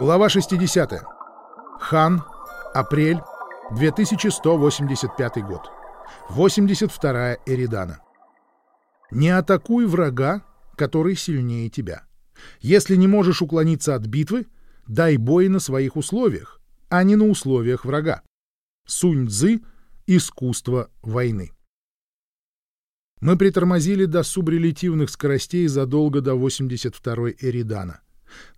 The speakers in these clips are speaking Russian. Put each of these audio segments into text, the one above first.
Глава 60. Хан. Апрель. 2185 год. 82-я Эридана. Не атакуй врага, который сильнее тебя. Если не можешь уклониться от битвы, дай бой на своих условиях, а не на условиях врага. Сунь Цзы «Искусство войны». Мы притормозили до субрелятивных скоростей задолго до 82-й Эридана.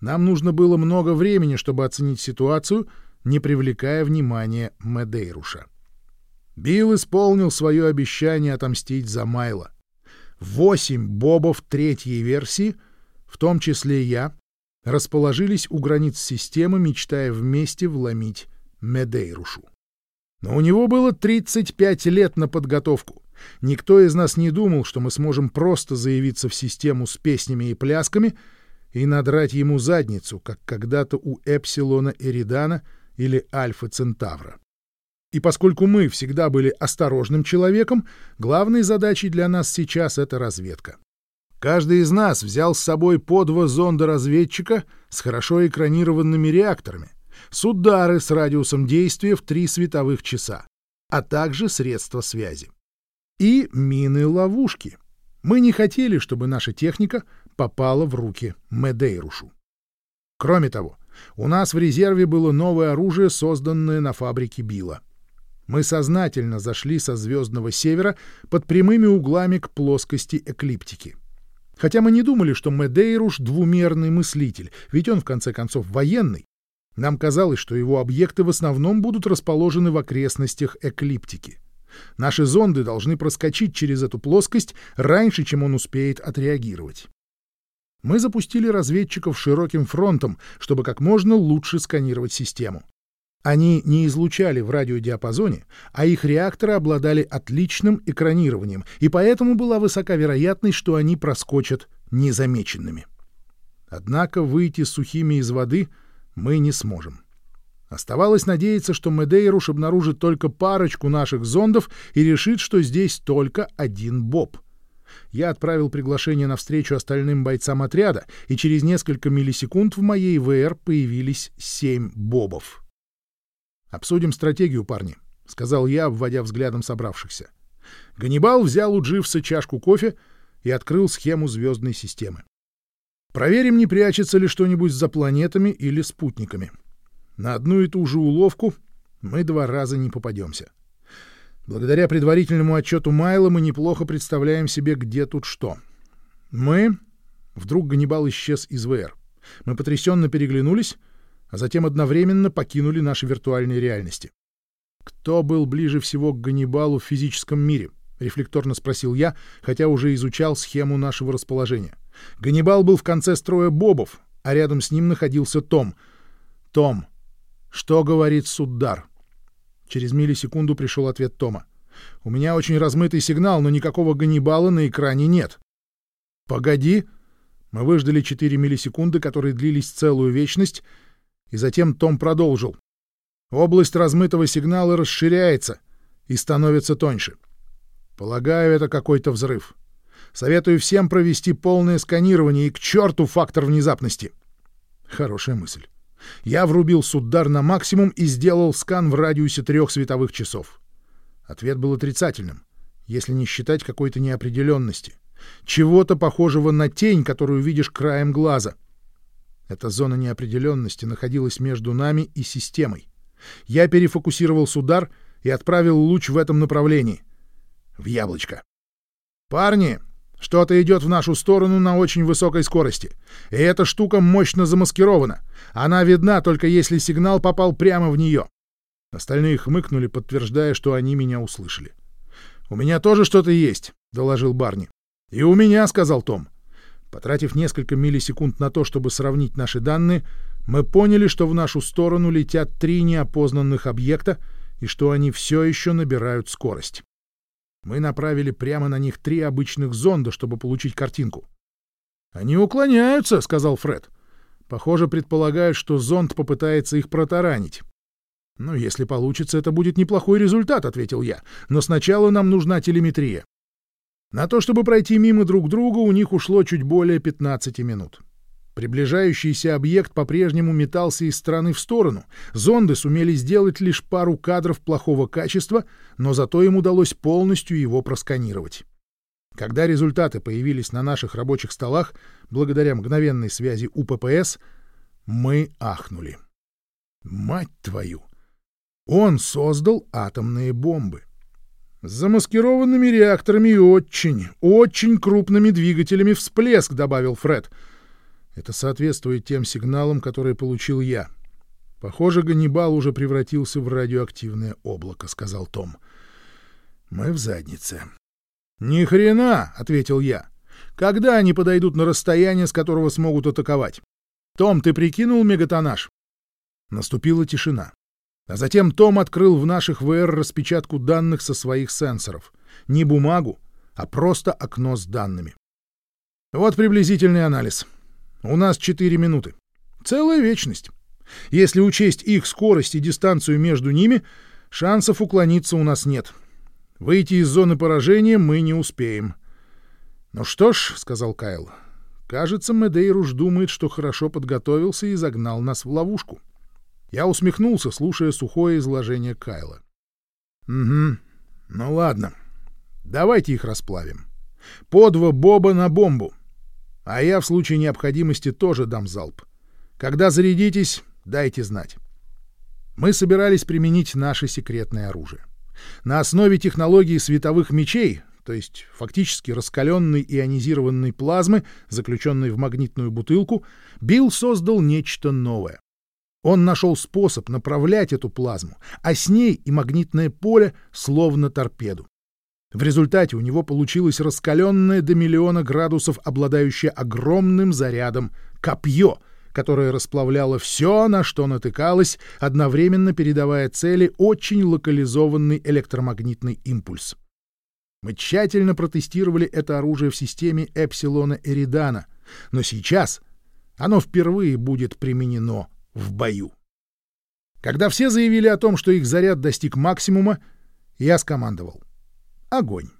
Нам нужно было много времени, чтобы оценить ситуацию, не привлекая внимания Медейруша. Билл исполнил свое обещание отомстить за Майла. Восемь бобов третьей версии, в том числе я, расположились у границ системы, мечтая вместе вломить Медейрушу. Но у него было 35 лет на подготовку. Никто из нас не думал, что мы сможем просто заявиться в систему с песнями и плясками и надрать ему задницу, как когда-то у Эпсилона Эридана или Альфа Центавра. И поскольку мы всегда были осторожным человеком, главной задачей для нас сейчас — это разведка. Каждый из нас взял с собой по два зонда-разведчика с хорошо экранированными реакторами, с удары с радиусом действия в три световых часа, а также средства связи. И мины-ловушки. Мы не хотели, чтобы наша техника попала в руки Медейрушу. Кроме того, у нас в резерве было новое оружие, созданное на фабрике Билла — мы сознательно зашли со звездного севера под прямыми углами к плоскости эклиптики. Хотя мы не думали, что Медейруш — двумерный мыслитель, ведь он, в конце концов, военный. Нам казалось, что его объекты в основном будут расположены в окрестностях эклиптики. Наши зонды должны проскочить через эту плоскость раньше, чем он успеет отреагировать. Мы запустили разведчиков широким фронтом, чтобы как можно лучше сканировать систему. Они не излучали в радиодиапазоне, а их реакторы обладали отличным экранированием, и поэтому была высока вероятность, что они проскочат незамеченными. Однако выйти сухими из воды мы не сможем. Оставалось надеяться, что Медейруш обнаружит только парочку наших зондов и решит, что здесь только один Боб. Я отправил приглашение на встречу остальным бойцам отряда, и через несколько миллисекунд в моей ВР появились семь Бобов. «Обсудим стратегию, парни», — сказал я, обводя взглядом собравшихся. Ганнибал взял у Дживса чашку кофе и открыл схему звездной системы. Проверим, не прячется ли что-нибудь за планетами или спутниками. На одну и ту же уловку мы два раза не попадемся. Благодаря предварительному отчету Майла мы неплохо представляем себе, где тут что. Мы... Вдруг Ганнибал исчез из ВР. Мы потрясенно переглянулись — а затем одновременно покинули наши виртуальные реальности. «Кто был ближе всего к Ганнибалу в физическом мире?» — рефлекторно спросил я, хотя уже изучал схему нашего расположения. Ганнибал был в конце строя бобов, а рядом с ним находился Том. «Том, что говорит Суддар?» Через миллисекунду пришел ответ Тома. «У меня очень размытый сигнал, но никакого Ганнибала на экране нет». «Погоди!» Мы выждали 4 миллисекунды, которые длились целую вечность, и затем Том продолжил. Область размытого сигнала расширяется и становится тоньше. Полагаю, это какой-то взрыв. Советую всем провести полное сканирование и к черту фактор внезапности. Хорошая мысль. Я врубил суддар на максимум и сделал скан в радиусе трех световых часов. Ответ был отрицательным, если не считать какой-то неопределенности. Чего-то похожего на тень, которую видишь краем глаза. Эта зона неопределенности находилась между нами и системой. Я перефокусировал удар и отправил луч в этом направлении. В яблочко. «Парни, что-то идет в нашу сторону на очень высокой скорости. И эта штука мощно замаскирована. Она видна, только если сигнал попал прямо в нее». Остальные хмыкнули, подтверждая, что они меня услышали. «У меня тоже что-то есть», — доложил Барни. «И у меня», — сказал Том. Потратив несколько миллисекунд на то, чтобы сравнить наши данные, мы поняли, что в нашу сторону летят три неопознанных объекта и что они все еще набирают скорость. Мы направили прямо на них три обычных зонда, чтобы получить картинку. «Они уклоняются», — сказал Фред. «Похоже, предполагают, что зонд попытается их протаранить». «Ну, если получится, это будет неплохой результат», — ответил я. «Но сначала нам нужна телеметрия». На то, чтобы пройти мимо друг друга, у них ушло чуть более 15 минут. Приближающийся объект по-прежнему метался из стороны в сторону. Зонды сумели сделать лишь пару кадров плохого качества, но зато им удалось полностью его просканировать. Когда результаты появились на наших рабочих столах, благодаря мгновенной связи УППС, мы ахнули. Мать твою! Он создал атомные бомбы. С замаскированными реакторами и очень, очень крупными двигателями всплеск, добавил Фред. Это соответствует тем сигналам, которые получил я. Похоже, Ганнибал уже превратился в радиоактивное облако, сказал Том. Мы в заднице. Ни хрена, ответил я. Когда они подойдут на расстояние, с которого смогут атаковать? Том, ты прикинул мегатонаж? Наступила тишина. А затем Том открыл в наших ВР распечатку данных со своих сенсоров. Не бумагу, а просто окно с данными. Вот приблизительный анализ. У нас 4 минуты. Целая вечность. Если учесть их скорость и дистанцию между ними, шансов уклониться у нас нет. Выйти из зоны поражения мы не успеем. «Ну что ж», — сказал Кайл, — «кажется, Медейруш думает, что хорошо подготовился и загнал нас в ловушку». Я усмехнулся, слушая сухое изложение Кайла. «Угу. Ну ладно. Давайте их расплавим. По два боба на бомбу. А я в случае необходимости тоже дам залп. Когда зарядитесь, дайте знать». Мы собирались применить наше секретное оружие. На основе технологии световых мечей, то есть фактически раскаленной ионизированной плазмы, заключенной в магнитную бутылку, Билл создал нечто новое. Он нашел способ направлять эту плазму, а с ней и магнитное поле словно торпеду. В результате у него получилось раскаленное до миллиона градусов, обладающее огромным зарядом, копье, которое расплавляло все, на что натыкалось, одновременно передавая цели очень локализованный электромагнитный импульс. Мы тщательно протестировали это оружие в системе Эпсилона Эридана, но сейчас оно впервые будет применено в бою. Когда все заявили о том, что их заряд достиг максимума, я скомандовал. Огонь.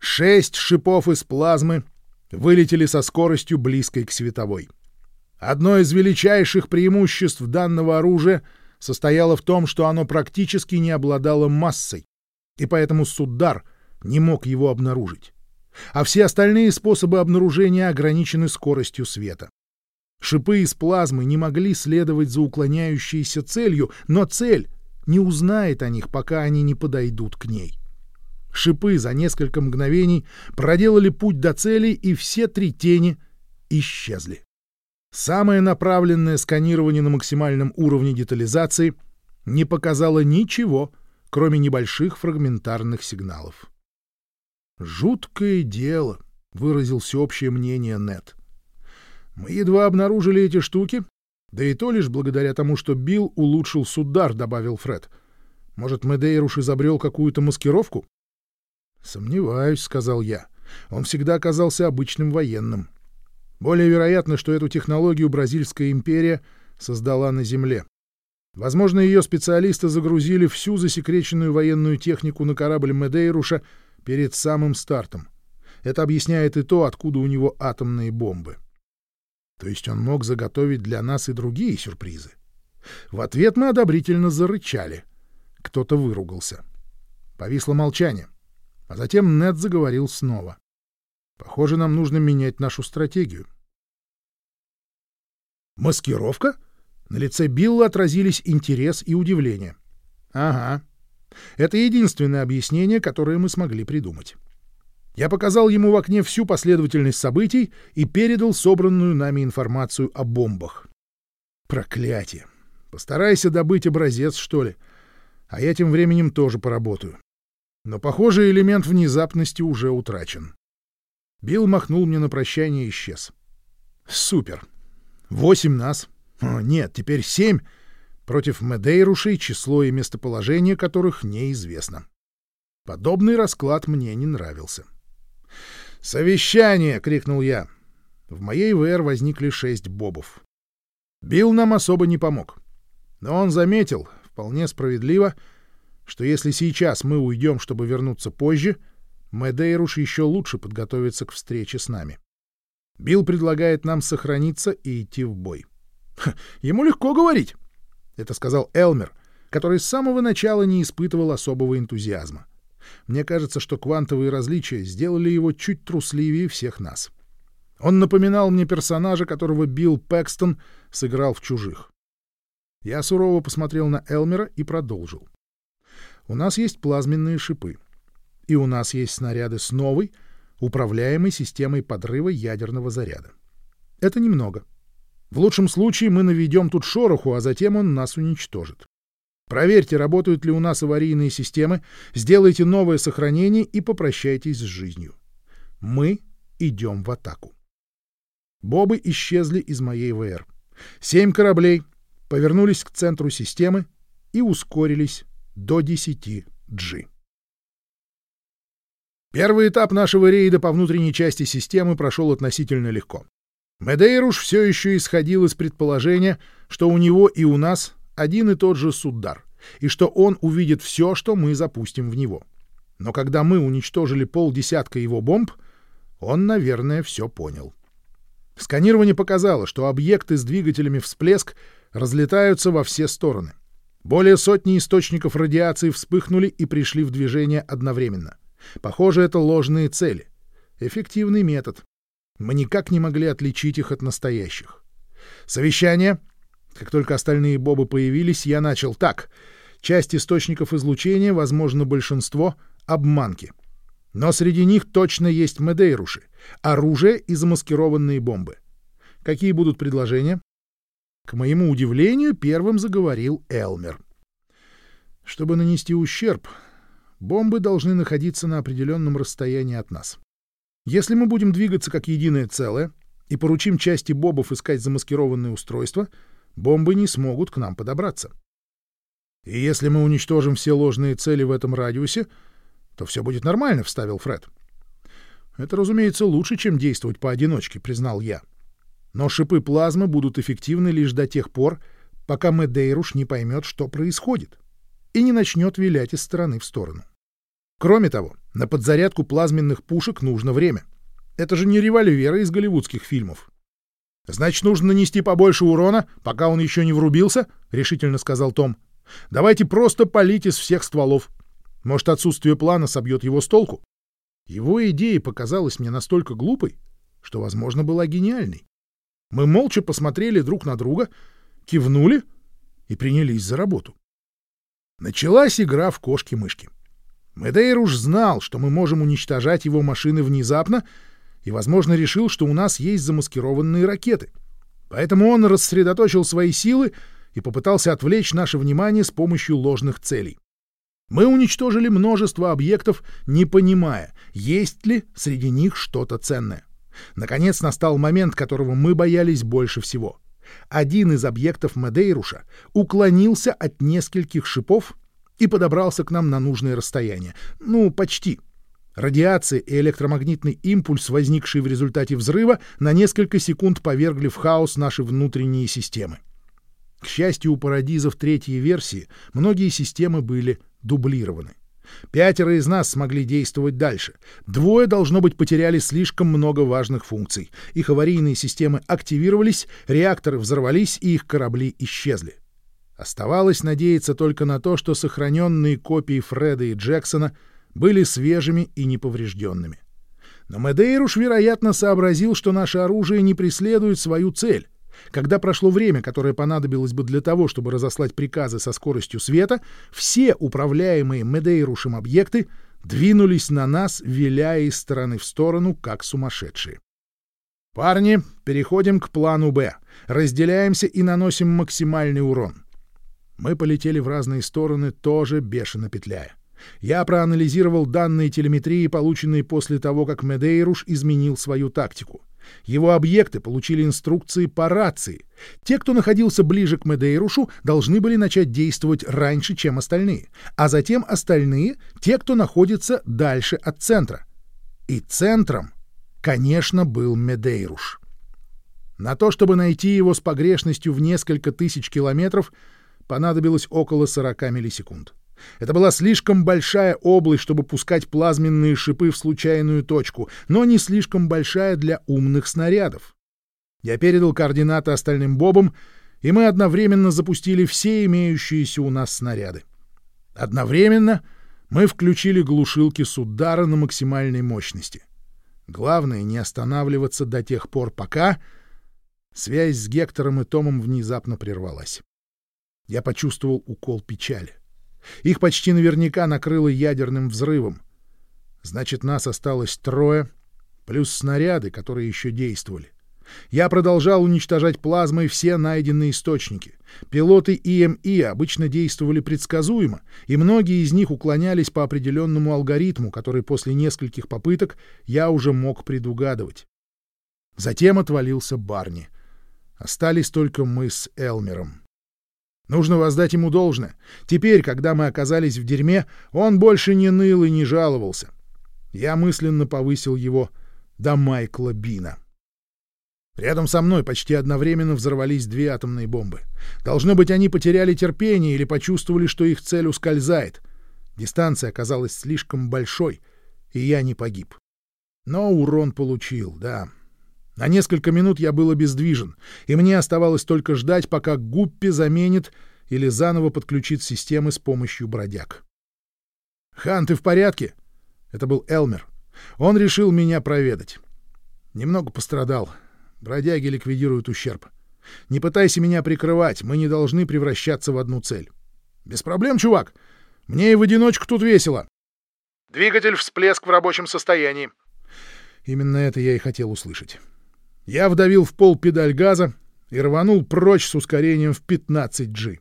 Шесть шипов из плазмы вылетели со скоростью близкой к световой. Одно из величайших преимуществ данного оружия состояло в том, что оно практически не обладало массой, и поэтому Судар не мог его обнаружить. А все остальные способы обнаружения ограничены скоростью света. Шипы из плазмы не могли следовать за уклоняющейся целью, но цель не узнает о них, пока они не подойдут к ней. Шипы за несколько мгновений проделали путь до цели, и все три тени исчезли. Самое направленное сканирование на максимальном уровне детализации не показало ничего, кроме небольших фрагментарных сигналов. «Жуткое дело», — выразил всеобщее мнение Нет. Мы едва обнаружили эти штуки, да и то лишь благодаря тому, что Билл улучшил судар, добавил Фред. Может, Медейруш изобрел какую-то маскировку? Сомневаюсь, сказал я. Он всегда оказался обычным военным. Более вероятно, что эту технологию Бразильская империя создала на Земле. Возможно, ее специалисты загрузили всю засекреченную военную технику на корабль Медейруша перед самым стартом. Это объясняет и то, откуда у него атомные бомбы. То есть он мог заготовить для нас и другие сюрпризы. В ответ мы одобрительно зарычали. Кто-то выругался. Повисло молчание. А затем Нед заговорил снова. Похоже, нам нужно менять нашу стратегию. Маскировка? На лице Билла отразились интерес и удивление. Ага. Это единственное объяснение, которое мы смогли придумать. Я показал ему в окне всю последовательность событий и передал собранную нами информацию о бомбах. Проклятие! Постарайся добыть образец, что ли. А я тем временем тоже поработаю. Но, похоже, элемент внезапности уже утрачен. Билл махнул мне на прощание и исчез. Супер! Восемь нас. О, нет, теперь семь. Против Медейрушей, число и местоположение которых неизвестно. Подобный расклад мне не нравился. «Совещание!» — крикнул я. В моей ВР возникли шесть бобов. Билл нам особо не помог. Но он заметил, вполне справедливо, что если сейчас мы уйдем, чтобы вернуться позже, Медейруш еще лучше подготовится к встрече с нами. Билл предлагает нам сохраниться и идти в бой. ему легко говорить. Это сказал Элмер, который с самого начала не испытывал особого энтузиазма. Мне кажется, что квантовые различия сделали его чуть трусливее всех нас. Он напоминал мне персонажа, которого Билл Пэкстон сыграл в «Чужих». Я сурово посмотрел на Элмера и продолжил. У нас есть плазменные шипы. И у нас есть снаряды с новой, управляемой системой подрыва ядерного заряда. Это немного. В лучшем случае мы наведем тут шороху, а затем он нас уничтожит. Проверьте, работают ли у нас аварийные системы, сделайте новое сохранение и попрощайтесь с жизнью. Мы идем в атаку. Бобы исчезли из моей ВР. Семь кораблей повернулись к центру системы и ускорились до 10 G. Первый этап нашего рейда по внутренней части системы прошел относительно легко. Медейруш все еще исходил из предположения, что у него и у нас один и тот же судар, и что он увидит все, что мы запустим в него. Но когда мы уничтожили полдесятка его бомб, он, наверное, все понял. Сканирование показало, что объекты с двигателями всплеск разлетаются во все стороны. Более сотни источников радиации вспыхнули и пришли в движение одновременно. Похоже, это ложные цели. Эффективный метод. Мы никак не могли отличить их от настоящих. Совещание. Как только остальные бобы появились, я начал так. Часть источников излучения, возможно, большинство — обманки. Но среди них точно есть медейруши, оружие и замаскированные бомбы. Какие будут предложения? К моему удивлению, первым заговорил Элмер. Чтобы нанести ущерб, бомбы должны находиться на определенном расстоянии от нас. Если мы будем двигаться как единое целое и поручим части бобов искать замаскированные устройства, бомбы не смогут к нам подобраться. И если мы уничтожим все ложные цели в этом радиусе, то все будет нормально, — вставил Фред. Это, разумеется, лучше, чем действовать поодиночке, — признал я. Но шипы плазмы будут эффективны лишь до тех пор, пока Медейруш не поймет, что происходит, и не начнет вилять из стороны в сторону. Кроме того, на подзарядку плазменных пушек нужно время. Это же не револьверы из голливудских фильмов. «Значит, нужно нанести побольше урона, пока он еще не врубился?» — решительно сказал Том. «Давайте просто полить из всех стволов. Может, отсутствие плана собьет его с толку?» Его идея показалась мне настолько глупой, что, возможно, была гениальной. Мы молча посмотрели друг на друга, кивнули и принялись за работу. Началась игра в кошки-мышки. Медейр уж знал, что мы можем уничтожать его машины внезапно, и, возможно, решил, что у нас есть замаскированные ракеты. Поэтому он рассредоточил свои силы и попытался отвлечь наше внимание с помощью ложных целей. Мы уничтожили множество объектов, не понимая, есть ли среди них что-то ценное. Наконец настал момент, которого мы боялись больше всего. Один из объектов Медейруша уклонился от нескольких шипов и подобрался к нам на нужное расстояние. Ну, почти. Радиация и электромагнитный импульс, возникший в результате взрыва, на несколько секунд повергли в хаос наши внутренние системы. К счастью, у парадизов третьей версии многие системы были дублированы. Пятеро из нас смогли действовать дальше. Двое, должно быть, потеряли слишком много важных функций. Их аварийные системы активировались, реакторы взорвались, и их корабли исчезли. Оставалось надеяться только на то, что сохраненные копии Фреда и Джексона были свежими и неповрежденными. Но Медейруш, вероятно, сообразил, что наше оружие не преследует свою цель. Когда прошло время, которое понадобилось бы для того, чтобы разослать приказы со скоростью света, все управляемые Медейрушем объекты двинулись на нас, виляя из стороны в сторону, как сумасшедшие. «Парни, переходим к плану «Б». Разделяемся и наносим максимальный урон». Мы полетели в разные стороны, тоже бешено петляя. Я проанализировал данные телеметрии, полученные после того, как Медейруш изменил свою тактику. Его объекты получили инструкции по рации. Те, кто находился ближе к Медейрушу, должны были начать действовать раньше, чем остальные, а затем остальные — те, кто находится дальше от центра. И центром, конечно, был Медейруш. На то, чтобы найти его с погрешностью в несколько тысяч километров, понадобилось около 40 миллисекунд. Это была слишком большая область, чтобы пускать плазменные шипы в случайную точку, но не слишком большая для умных снарядов. Я передал координаты остальным бобам, и мы одновременно запустили все имеющиеся у нас снаряды. Одновременно мы включили глушилки с удара на максимальной мощности. Главное — не останавливаться до тех пор, пока... Связь с Гектором и Томом внезапно прервалась. Я почувствовал укол печали. Их почти наверняка накрыло ядерным взрывом. Значит, нас осталось трое, плюс снаряды, которые еще действовали. Я продолжал уничтожать плазмой все найденные источники. Пилоты ИМИ обычно действовали предсказуемо, и многие из них уклонялись по определенному алгоритму, который после нескольких попыток я уже мог предугадывать. Затем отвалился Барни. Остались только мы с Элмером. Нужно воздать ему должное. Теперь, когда мы оказались в дерьме, он больше не ныл и не жаловался. Я мысленно повысил его до Майкла Бина. Рядом со мной почти одновременно взорвались две атомные бомбы. Должно быть, они потеряли терпение или почувствовали, что их цель ускользает. Дистанция оказалась слишком большой, и я не погиб. Но урон получил, да. На несколько минут я был обездвижен, и мне оставалось только ждать, пока Гуппи заменит или заново подключит системы с помощью бродяг. «Хан, ты в порядке?» Это был Элмер. Он решил меня проведать. Немного пострадал, Бродяги ликвидируют ущерб. Не пытайся меня прикрывать, мы не должны превращаться в одну цель. Без проблем, чувак. Мне и в одиночку тут весело. Двигатель всплеск в рабочем состоянии. Именно это я и хотел услышать. Я вдавил в пол педаль газа и рванул прочь с ускорением в 15G.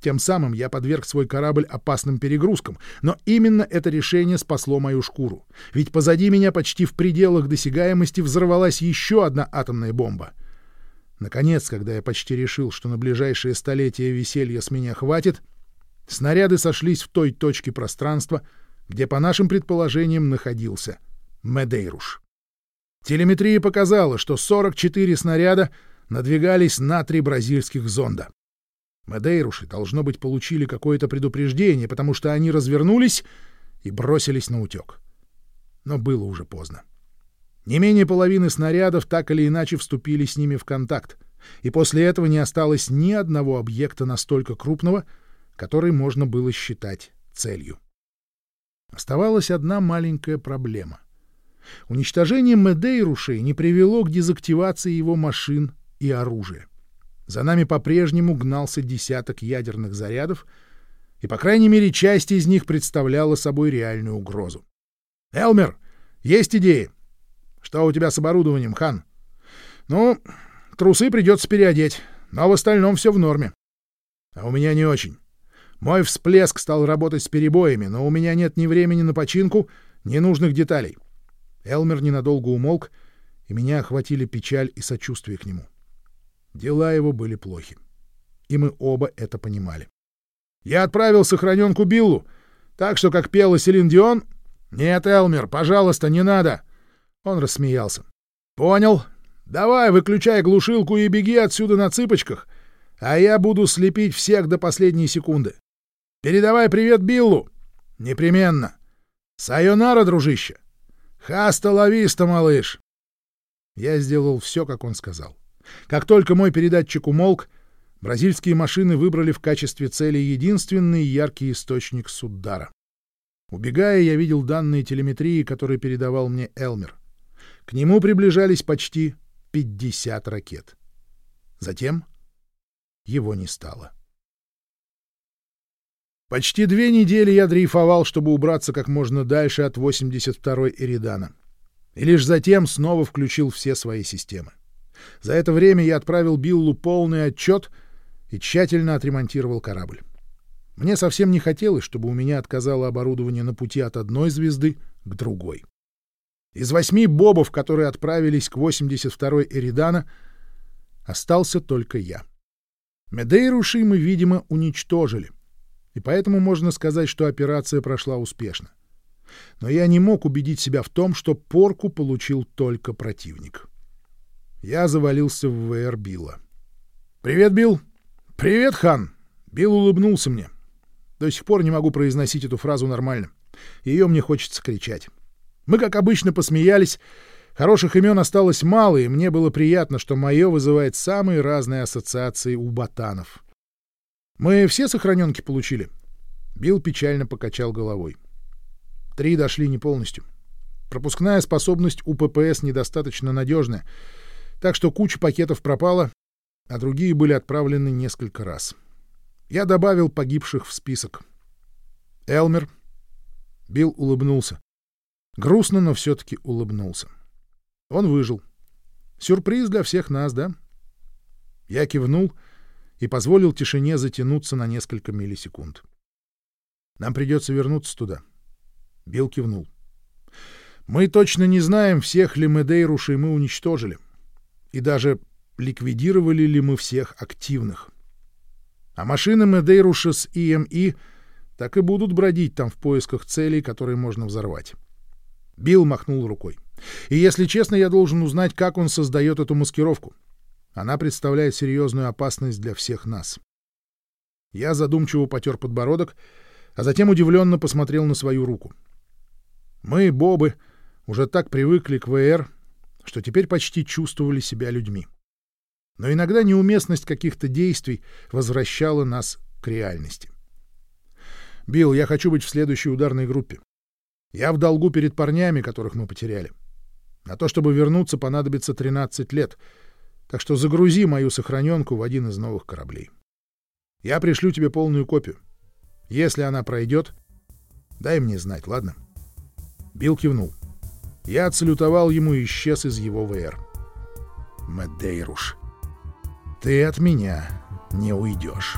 Тем самым я подверг свой корабль опасным перегрузкам, но именно это решение спасло мою шкуру. Ведь позади меня почти в пределах досягаемости взорвалась еще одна атомная бомба. Наконец, когда я почти решил, что на ближайшее столетие веселья с меня хватит, снаряды сошлись в той точке пространства, где, по нашим предположениям, находился Медейруш. Телеметрия показала, что 44 снаряда надвигались на три бразильских зонда. Мадейруши, должно быть, получили какое-то предупреждение, потому что они развернулись и бросились на утек. Но было уже поздно. Не менее половины снарядов так или иначе вступили с ними в контакт, и после этого не осталось ни одного объекта настолько крупного, который можно было считать целью. Оставалась одна маленькая проблема. Уничтожение Медейрушей не привело к дезактивации его машин и оружия. За нами по-прежнему гнался десяток ядерных зарядов, и, по крайней мере, часть из них представляла собой реальную угрозу. «Элмер, есть идеи?» «Что у тебя с оборудованием, Хан?» «Ну, трусы придется переодеть, но в остальном все в норме». «А у меня не очень. Мой всплеск стал работать с перебоями, но у меня нет ни времени на починку, ни нужных деталей». Элмер ненадолго умолк, и меня охватили печаль и сочувствие к нему. Дела его были плохи. И мы оба это понимали. «Я отправил сохраненку Биллу, так что, как пела Селин Дион...» «Нет, Элмер, пожалуйста, не надо!» Он рассмеялся. «Понял. Давай, выключай глушилку и беги отсюда на цыпочках, а я буду слепить всех до последней секунды. Передавай привет Биллу. Непременно. Сайонара, дружище. Хаста лависта, малыш!» Я сделал все, как он сказал. Как только мой передатчик умолк, бразильские машины выбрали в качестве цели единственный яркий источник Суддара. Убегая, я видел данные телеметрии, которые передавал мне Элмер. К нему приближались почти 50 ракет. Затем его не стало. Почти две недели я дрейфовал, чтобы убраться как можно дальше от 82-й Эридана. И лишь затем снова включил все свои системы. За это время я отправил Биллу полный отчет и тщательно отремонтировал корабль. Мне совсем не хотелось, чтобы у меня отказало оборудование на пути от одной звезды к другой. Из восьми бобов, которые отправились к 82-й Эридана, остался только я. Медейруши мы, видимо, уничтожили, и поэтому можно сказать, что операция прошла успешно. Но я не мог убедить себя в том, что порку получил только противник. Я завалился в ВР Билла. «Привет, Билл!» «Привет, Хан! Билл улыбнулся мне. До сих пор не могу произносить эту фразу нормально. Ее мне хочется кричать. Мы, как обычно, посмеялись. Хороших имен осталось мало, и мне было приятно, что мое вызывает самые разные ассоциации у ботанов. Мы все сохраненки получили. Билл печально покачал головой. Три дошли не полностью. Пропускная способность у ППС недостаточно надежная, так что куча пакетов пропала, а другие были отправлены несколько раз. Я добавил погибших в список. Элмер. Билл улыбнулся. Грустно, но все-таки улыбнулся. Он выжил. Сюрприз для всех нас, да? Я кивнул и позволил тишине затянуться на несколько миллисекунд. Нам придется вернуться туда. Билл кивнул. Мы точно не знаем, всех ли Медейрушей мы уничтожили. И даже ликвидировали ли мы всех активных. А машины Медейруша с ИМИ так и будут бродить там в поисках целей, которые можно взорвать. Билл махнул рукой. И, если честно, я должен узнать, как он создает эту маскировку. Она представляет серьезную опасность для всех нас. Я задумчиво потер подбородок, а затем удивленно посмотрел на свою руку. Мы, Бобы, уже так привыкли к ВР, что теперь почти чувствовали себя людьми. Но иногда неуместность каких-то действий возвращала нас к реальности. «Билл, я хочу быть в следующей ударной группе. Я в долгу перед парнями, которых мы потеряли. На то, чтобы вернуться, понадобится 13 лет, так что загрузи мою сохраненку в один из новых кораблей. Я пришлю тебе полную копию. Если она пройдет, дай мне знать, ладно?» Билл кивнул. Я отсалютовал ему и исчез из его ВР. «Медейруш, ты от меня не уйдешь».